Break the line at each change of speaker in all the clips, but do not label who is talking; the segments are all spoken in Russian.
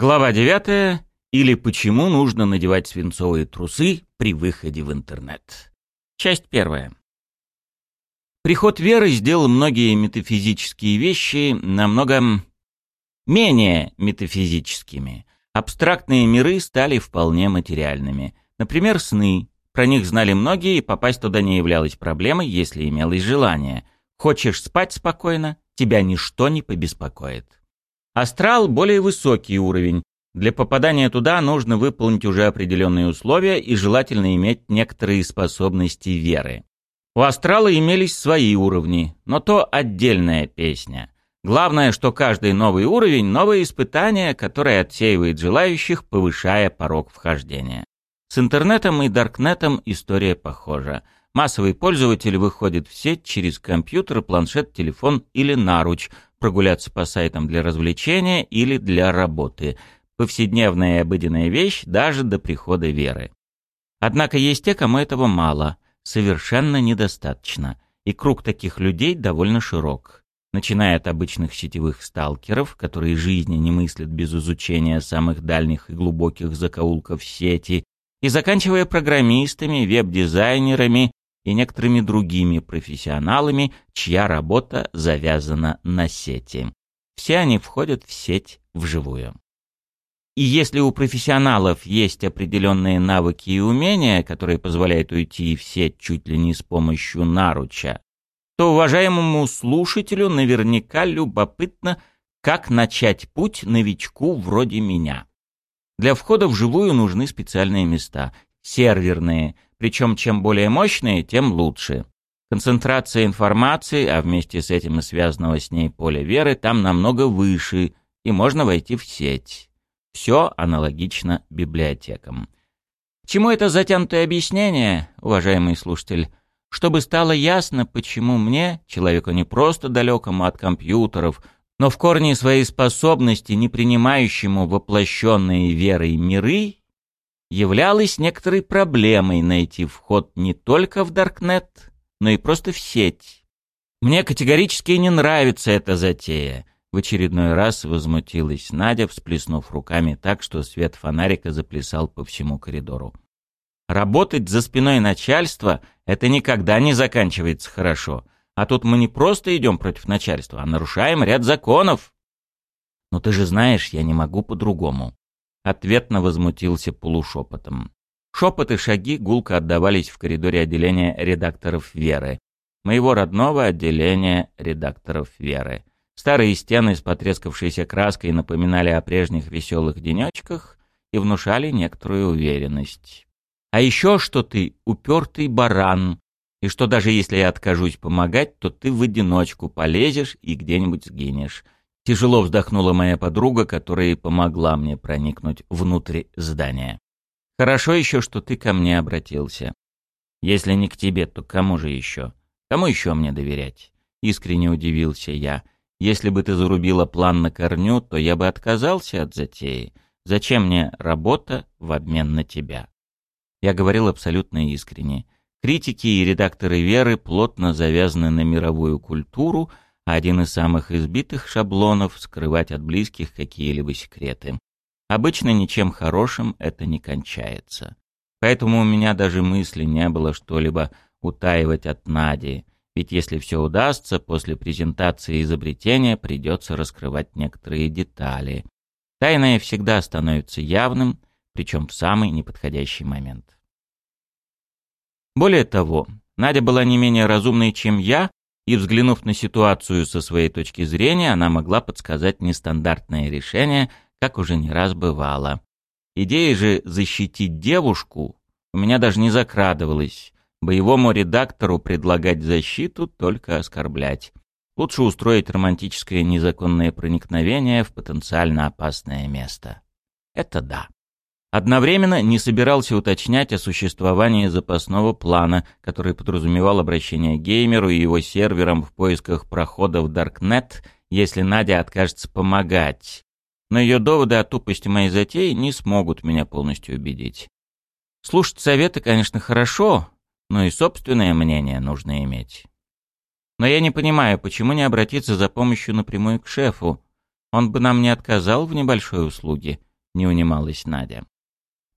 Глава 9. Или почему нужно надевать свинцовые трусы при выходе в интернет. Часть первая. Приход веры сделал многие метафизические вещи намного менее метафизическими. Абстрактные миры стали вполне материальными. Например, сны. Про них знали многие, и попасть туда не являлось проблемой, если имелось желание. Хочешь спать спокойно, тебя ничто не побеспокоит. Астрал – более высокий уровень. Для попадания туда нужно выполнить уже определенные условия и желательно иметь некоторые способности веры. У астрала имелись свои уровни, но то отдельная песня. Главное, что каждый новый уровень – новое испытание, которое отсеивает желающих, повышая порог вхождения. С интернетом и даркнетом история похожа. Массовый пользователь выходит в сеть через компьютер, планшет, телефон или наруч, прогуляться по сайтам для развлечения или для работы. Повседневная и обыденная вещь даже до прихода веры. Однако есть те, кому этого мало, совершенно недостаточно, и круг таких людей довольно широк. Начиная от обычных сетевых сталкеров, которые жизни не мыслят без изучения самых дальних и глубоких закоулков сети, и заканчивая программистами, веб-дизайнерами и некоторыми другими профессионалами, чья работа завязана на сети. Все они входят в сеть вживую. И если у профессионалов есть определенные навыки и умения, которые позволяют уйти в сеть чуть ли не с помощью наруча, то уважаемому слушателю наверняка любопытно, как начать путь новичку вроде меня. Для входа в живую нужны специальные места, серверные, причем чем более мощные, тем лучше. Концентрация информации, а вместе с этим и связанного с ней поля веры, там намного выше, и можно войти в сеть. Все аналогично библиотекам. Чему это затянутое объяснение, уважаемый слушатель? Чтобы стало ясно, почему мне, человеку не просто далекому от компьютеров, но в корне своей способности, не принимающему воплощенные верой миры, являлось некоторой проблемой найти вход не только в Даркнет, но и просто в сеть. Мне категорически не нравится эта затея. В очередной раз возмутилась Надя, всплеснув руками так, что свет фонарика заплясал по всему коридору. Работать за спиной начальства — это никогда не заканчивается хорошо. А тут мы не просто идем против начальства, а нарушаем ряд законов. Но ты же знаешь, я не могу по-другому. Ответно возмутился полушепотом. Шепоты шаги гулко отдавались в коридоре отделения редакторов Веры. Моего родного отделения редакторов Веры. Старые стены с потрескавшейся краской напоминали о прежних веселых денечках и внушали некоторую уверенность. А еще что ты упертый баран, и что даже если я откажусь помогать, то ты в одиночку полезешь и где-нибудь сгинешь. Тяжело вздохнула моя подруга, которая помогла мне проникнуть внутрь здания. Хорошо еще, что ты ко мне обратился. Если не к тебе, то кому же еще? Кому еще мне доверять? Искренне удивился я. Если бы ты зарубила план на корню, то я бы отказался от затеи. Зачем мне работа в обмен на тебя? Я говорил абсолютно искренне. Критики и редакторы «Веры» плотно завязаны на мировую культуру, один из самых избитых шаблонов — скрывать от близких какие-либо секреты. Обычно ничем хорошим это не кончается. Поэтому у меня даже мысли не было что-либо утаивать от Нади, ведь если все удастся, после презентации изобретения придется раскрывать некоторые детали. Тайное всегда становится явным, причем в самый неподходящий момент. Более того, Надя была не менее разумной, чем я, и, взглянув на ситуацию со своей точки зрения, она могла подсказать нестандартное решение, как уже не раз бывало. Идея же защитить девушку у меня даже не закрадывалась. Боевому редактору предлагать защиту, только оскорблять. Лучше устроить романтическое незаконное проникновение в потенциально опасное место. Это да. Одновременно не собирался уточнять о существовании запасного плана, который подразумевал обращение геймеру и его серверам в поисках прохода в Даркнет, если Надя откажется помогать. Но ее доводы о тупости моей затеи не смогут меня полностью убедить. Слушать советы, конечно, хорошо, но и собственное мнение нужно иметь. Но я не понимаю, почему не обратиться за помощью напрямую к шефу. Он бы нам не отказал в небольшой услуге. не унималась Надя.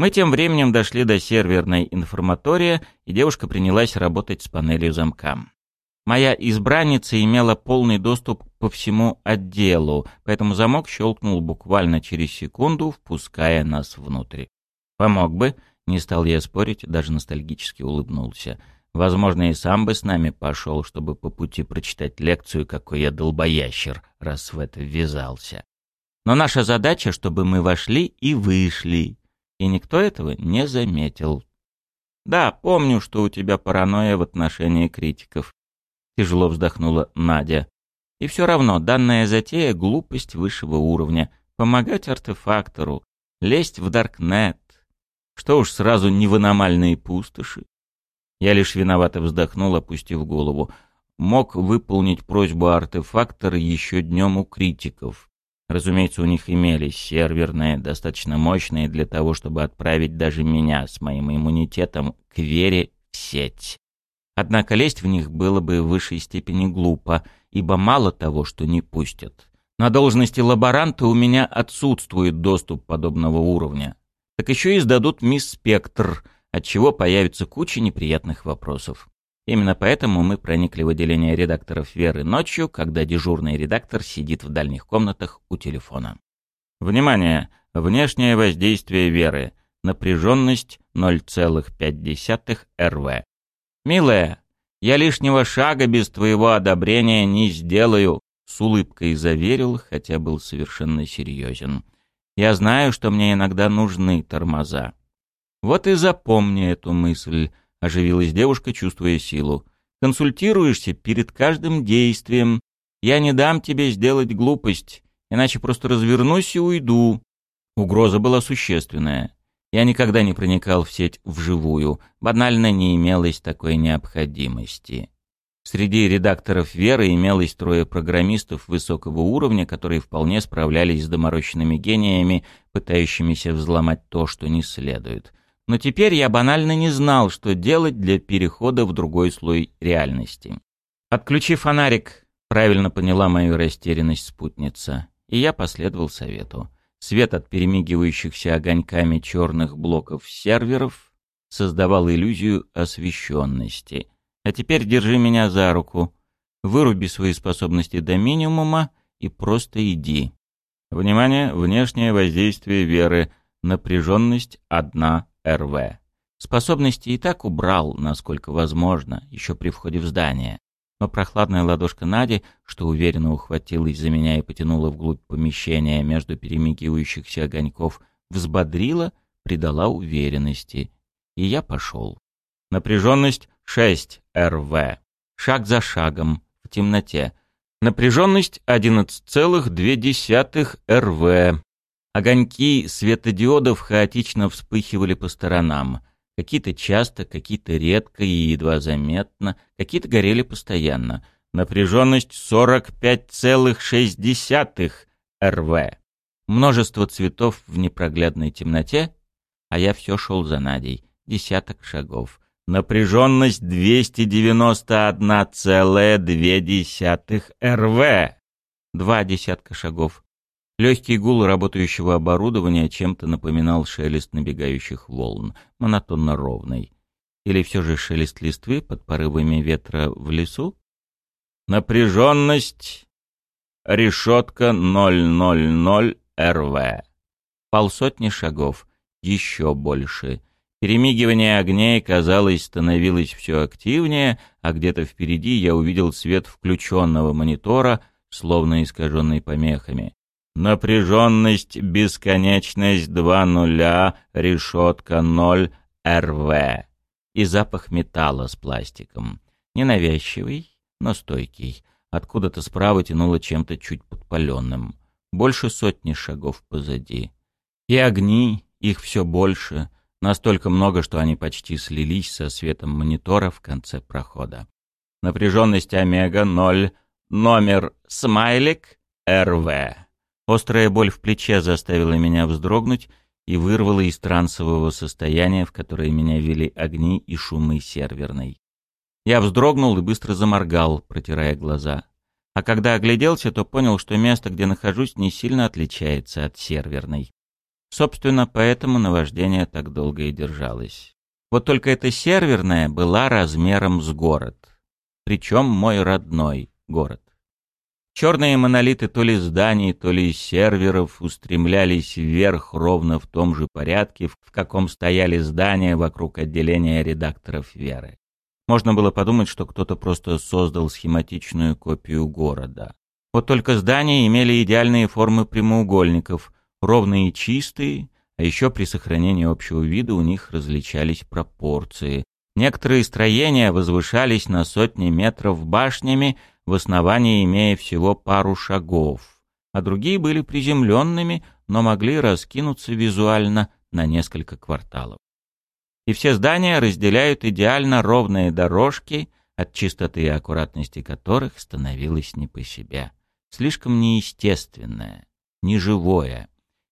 Мы тем временем дошли до серверной информатория, и девушка принялась работать с панелью замка. Моя избранница имела полный доступ по всему отделу, поэтому замок щелкнул буквально через секунду, впуская нас внутрь. «Помог бы», — не стал я спорить, даже ностальгически улыбнулся. «Возможно, и сам бы с нами пошел, чтобы по пути прочитать лекцию, какой я долбоящер, раз в это ввязался. Но наша задача, чтобы мы вошли и вышли, и никто этого не заметил. Да, помню, что у тебя паранойя в отношении критиков. Тяжело вздохнула Надя. И все равно данная затея — глупость высшего уровня. Помогать артефактору, лезть в Даркнет. Что уж сразу не в аномальные пустоши. Я лишь виновато вздохнул, опустив голову. Мог выполнить просьбу артефактора еще днем у критиков. Разумеется, у них имелись серверные, достаточно мощные для того, чтобы отправить даже меня с моим иммунитетом к вере в сеть. Однако лезть в них было бы в высшей степени глупо, ибо мало того, что не пустят. На должности лаборанта у меня отсутствует доступ подобного уровня. Так еще и сдадут мисс Спектр, от чего появится куча неприятных вопросов. Именно поэтому мы проникли в отделение редакторов Веры ночью, когда дежурный редактор сидит в дальних комнатах у телефона. Внимание! Внешнее воздействие Веры. Напряженность 0,5 РВ. «Милая, я лишнего шага без твоего одобрения не сделаю», — с улыбкой заверил, хотя был совершенно серьезен. «Я знаю, что мне иногда нужны тормоза. Вот и запомни эту мысль, — оживилась девушка, чувствуя силу. «Консультируешься перед каждым действием. Я не дам тебе сделать глупость, иначе просто развернусь и уйду». Угроза была существенная. Я никогда не проникал в сеть вживую, банально не имелось такой необходимости. Среди редакторов «Веры» имелось трое программистов высокого уровня, которые вполне справлялись с доморощенными гениями, пытающимися взломать то, что не следует. Но теперь я банально не знал, что делать для перехода в другой слой реальности. «Отключи фонарик», — правильно поняла мою растерянность спутница, и я последовал совету. Свет от перемигивающихся огоньками черных блоков серверов создавал иллюзию освещенности. А теперь держи меня за руку, выруби свои способности до минимума и просто иди. Внимание, внешнее воздействие веры, напряженность одна РВ. Способности и так убрал, насколько возможно, еще при входе в здание. Но прохладная ладошка Нади, что уверенно ухватилась за меня и потянула вглубь помещения между перемигивающихся огоньков, взбодрила, придала уверенности. И я пошел. Напряженность 6 РВ. Шаг за шагом, в темноте. Напряженность 11,2 РВ. Огоньки светодиодов хаотично вспыхивали по сторонам. Какие-то часто, какие-то редко и едва заметно, какие-то горели постоянно. Напряженность 45,6 РВ. Множество цветов в непроглядной темноте, а я все шел за Надей. Десяток шагов. Напряженность 291,2 РВ. Два десятка шагов. Легкий гул работающего оборудования чем-то напоминал шелест набегающих волн, монотонно ровный. Или все же шелест листвы под порывами ветра в лесу? Напряженность. Решетка 000 РВ. Полсотни шагов. Еще больше. Перемигивание огней, казалось, становилось все активнее, а где-то впереди я увидел свет включенного монитора, словно искаженный помехами. Напряженность, бесконечность, два нуля, решетка ноль, РВ. И запах металла с пластиком. Ненавязчивый, но стойкий. Откуда-то справа тянуло чем-то чуть подпаленным. Больше сотни шагов позади. И огни, их все больше. Настолько много, что они почти слились со светом монитора в конце прохода. Напряженность омега ноль, номер смайлик, РВ. Острая боль в плече заставила меня вздрогнуть и вырвала из трансового состояния, в которое меня вели огни и шумы серверной. Я вздрогнул и быстро заморгал, протирая глаза. А когда огляделся, то понял, что место, где нахожусь, не сильно отличается от серверной. Собственно, поэтому наваждение так долго и держалось. Вот только эта серверная была размером с город. Причем мой родной город. Черные монолиты то ли зданий, то ли серверов устремлялись вверх ровно в том же порядке, в каком стояли здания вокруг отделения редакторов Веры. Можно было подумать, что кто-то просто создал схематичную копию города. Вот только здания имели идеальные формы прямоугольников, ровные и чистые, а еще при сохранении общего вида у них различались пропорции. Некоторые строения возвышались на сотни метров башнями, в основании имея всего пару шагов, а другие были приземленными, но могли раскинуться визуально на несколько кварталов. И все здания разделяют идеально ровные дорожки, от чистоты и аккуратности которых становилось не по себе. Слишком неестественное, неживое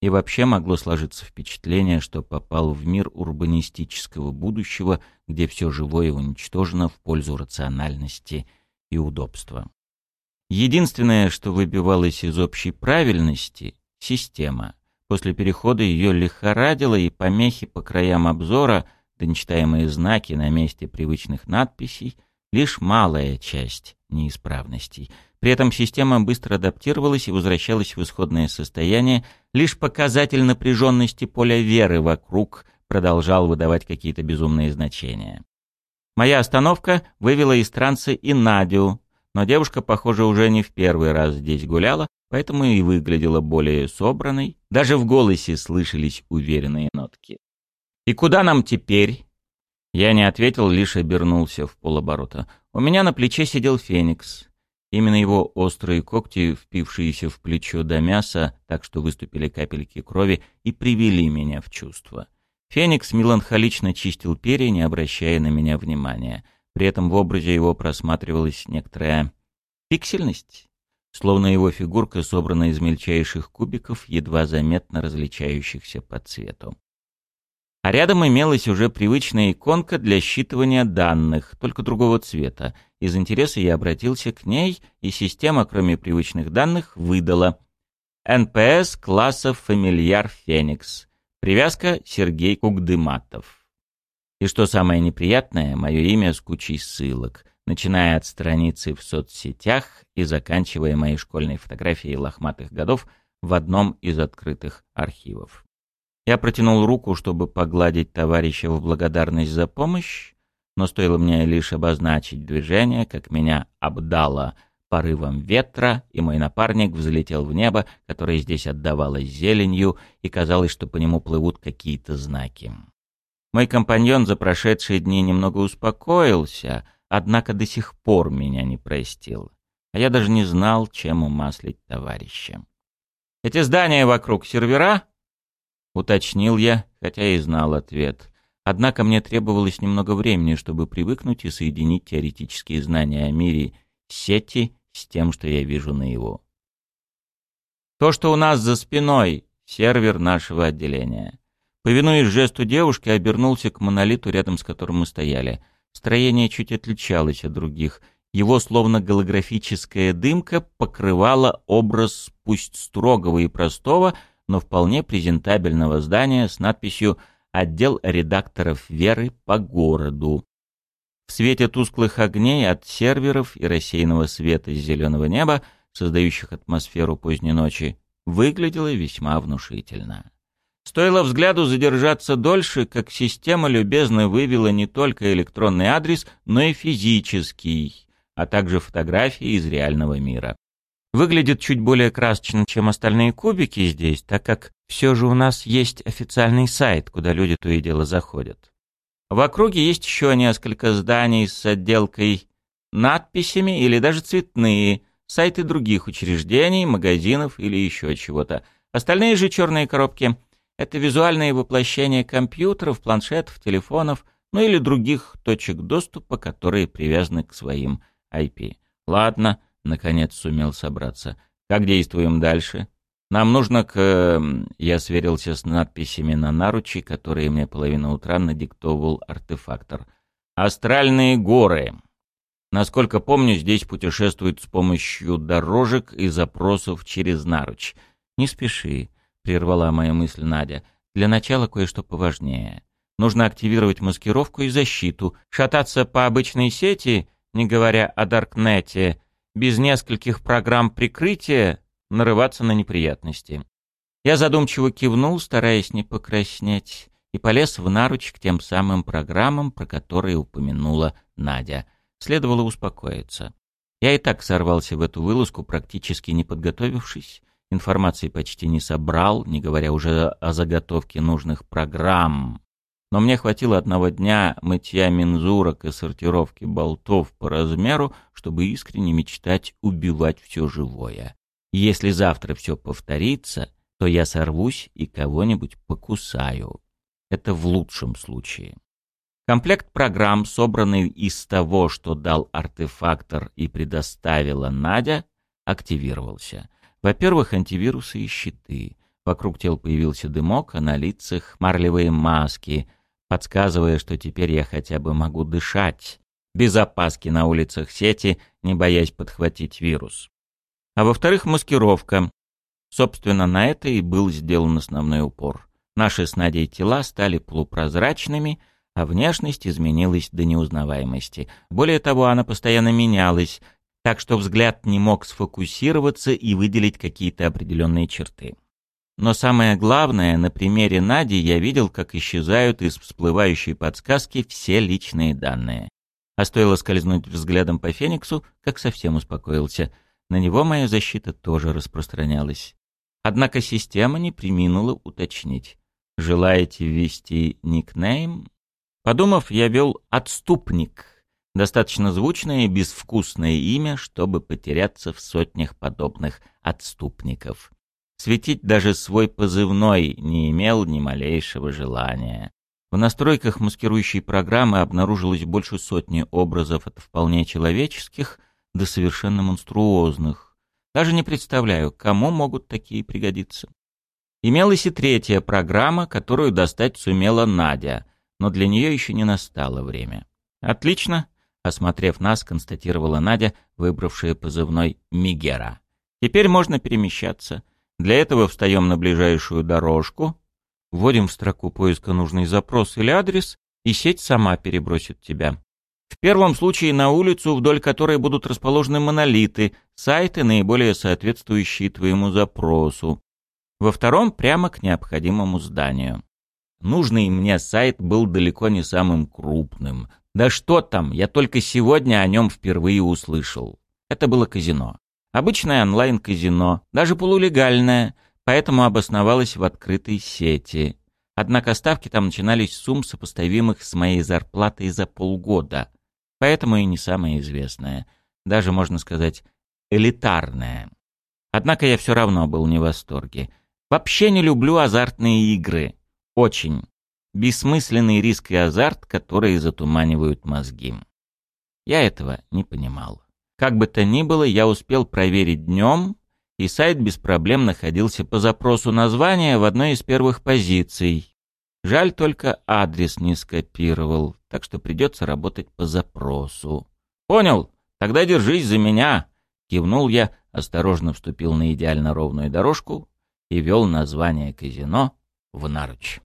и вообще могло сложиться впечатление, что попал в мир урбанистического будущего, где все живое уничтожено в пользу рациональности и удобства. Единственное, что выбивалось из общей правильности — система. После перехода ее лихорадило, и помехи по краям обзора, да знаки на месте привычных надписей — лишь малая часть неисправностей — при этом система быстро адаптировалась и возвращалась в исходное состояние, лишь показатель напряженности поля веры вокруг продолжал выдавать какие-то безумные значения. Моя остановка вывела из транса и Надю, но девушка, похоже, уже не в первый раз здесь гуляла, поэтому и выглядела более собранной, даже в голосе слышались уверенные нотки. «И куда нам теперь?» Я не ответил, лишь обернулся в полоборота. У меня на плече сидел Феникс. Именно его острые когти, впившиеся в плечо до мяса, так что выступили капельки крови, и привели меня в чувство. Феникс меланхолично чистил перья, не обращая на меня внимания. При этом в образе его просматривалась некоторая пиксельность, словно его фигурка собрана из мельчайших кубиков, едва заметно различающихся по цвету. А рядом имелась уже привычная иконка для считывания данных, только другого цвета. Из интереса я обратился к ней, и система, кроме привычных данных, выдала НПС класса «Фамильяр Феникс». Привязка Сергей Кугдыматов. И что самое неприятное, мое имя с кучей ссылок, начиная от страницы в соцсетях и заканчивая моей школьной фотографией лохматых годов в одном из открытых архивов. Я протянул руку, чтобы погладить товарища в благодарность за помощь, но стоило мне лишь обозначить движение, как меня обдало порывом ветра, и мой напарник взлетел в небо, которое здесь отдавалось зеленью, и казалось, что по нему плывут какие-то знаки. Мой компаньон за прошедшие дни немного успокоился, однако до сих пор меня не простил, а я даже не знал, чем умаслить товарища. «Эти здания вокруг сервера?» Уточнил я, хотя и знал ответ. Однако мне требовалось немного времени, чтобы привыкнуть и соединить теоретические знания о мире сети с тем, что я вижу на его. То, что у нас за спиной, сервер нашего отделения. Повинуясь жесту девушки, обернулся к монолиту, рядом с которым мы стояли. Строение чуть отличалось от других. Его словно голографическая дымка покрывала образ пусть строгого и простого, но вполне презентабельного здания с надписью «Отдел редакторов Веры по городу». В свете тусклых огней от серверов и рассеянного света с зеленого неба, создающих атмосферу поздней ночи, выглядело весьма внушительно. Стоило взгляду задержаться дольше, как система любезно вывела не только электронный адрес, но и физический, а также фотографии из реального мира. Выглядит чуть более красочно, чем остальные кубики здесь, так как все же у нас есть официальный сайт, куда люди то и дело заходят. В округе есть еще несколько зданий с отделкой надписями или даже цветные, сайты других учреждений, магазинов или еще чего-то. Остальные же черные коробки — это визуальные воплощения компьютеров, планшетов, телефонов, ну или других точек доступа, которые привязаны к своим IP. Ладно, Наконец сумел собраться. «Как действуем дальше?» «Нам нужно к...» эм, Я сверился с надписями на наручи, которые мне половину утра надиктовал артефактор. «Астральные горы». Насколько помню, здесь путешествуют с помощью дорожек и запросов через наруч. Не спеши. — прервала мою мысль Надя. «Для начала кое-что поважнее. Нужно активировать маскировку и защиту. Шататься по обычной сети, не говоря о Даркнете, без нескольких программ прикрытия, нарываться на неприятности». Я задумчиво кивнул, стараясь не покраснеть, и полез в наруч к тем самым программам, про которые упомянула Надя. Следовало успокоиться. Я и так сорвался в эту вылазку, практически не подготовившись, информации почти не собрал, не говоря уже о заготовке нужных программ. Но мне хватило одного дня мытья мензурок и сортировки болтов по размеру, чтобы искренне мечтать убивать все живое. Если завтра все повторится, то я сорвусь и кого-нибудь покусаю. Это в лучшем случае. Комплект программ, собранный из того, что дал артефактор и предоставила Надя, активировался. Во-первых, антивирусы и щиты. Вокруг тел появился дымок, а на лицах марлевые маски, подсказывая, что теперь я хотя бы могу дышать, без опаски на улицах сети, не боясь подхватить вирус. А во-вторых, маскировка. Собственно, на это и был сделан основной упор. Наши с Надей тела стали полупрозрачными, а внешность изменилась до неузнаваемости. Более того, она постоянно менялась, так что взгляд не мог сфокусироваться и выделить какие-то определенные черты. Но самое главное, на примере Нади я видел, как исчезают из всплывающей подсказки все личные данные. А стоило скользнуть взглядом по Фениксу, как совсем успокоился. На него моя защита тоже распространялась. Однако система не приминула уточнить. Желаете ввести никнейм? Подумав, я вел «отступник», Достаточно звучное и безвкусное имя, чтобы потеряться в сотнях подобных отступников. Светить даже свой позывной не имел ни малейшего желания. В настройках маскирующей программы обнаружилось больше сотни образов от вполне человеческих до совершенно монструозных. Даже не представляю, кому могут такие пригодиться. Имелась и третья программа, которую достать сумела Надя, но для нее еще не настало время. Отлично, Осмотрев нас, констатировала Надя, выбравшая позывной «Мигера». «Теперь можно перемещаться. Для этого встаем на ближайшую дорожку, вводим в строку поиска нужный запрос или адрес, и сеть сама перебросит тебя. В первом случае на улицу, вдоль которой будут расположены монолиты, сайты, наиболее соответствующие твоему запросу. Во втором — прямо к необходимому зданию. Нужный мне сайт был далеко не самым крупным, да что там, я только сегодня о нем впервые услышал. Это было казино. Обычное онлайн-казино, даже полулегальное, поэтому обосновалось в открытой сети. Однако ставки там начинались с сумм, сопоставимых с моей зарплатой за полгода. Поэтому и не самое известное. Даже, можно сказать, элитарное. Однако я все равно был не в восторге. Вообще не люблю азартные игры. Очень. Бессмысленный риск и азарт, которые затуманивают мозги. Я этого не понимал. Как бы то ни было, я успел проверить днем, и сайт без проблем находился по запросу названия в одной из первых позиций. Жаль только адрес не скопировал, так что придется работать по запросу. «Понял, тогда держись за меня!» Кивнул я, осторожно вступил на идеально ровную дорожку и вел название казино в наруч.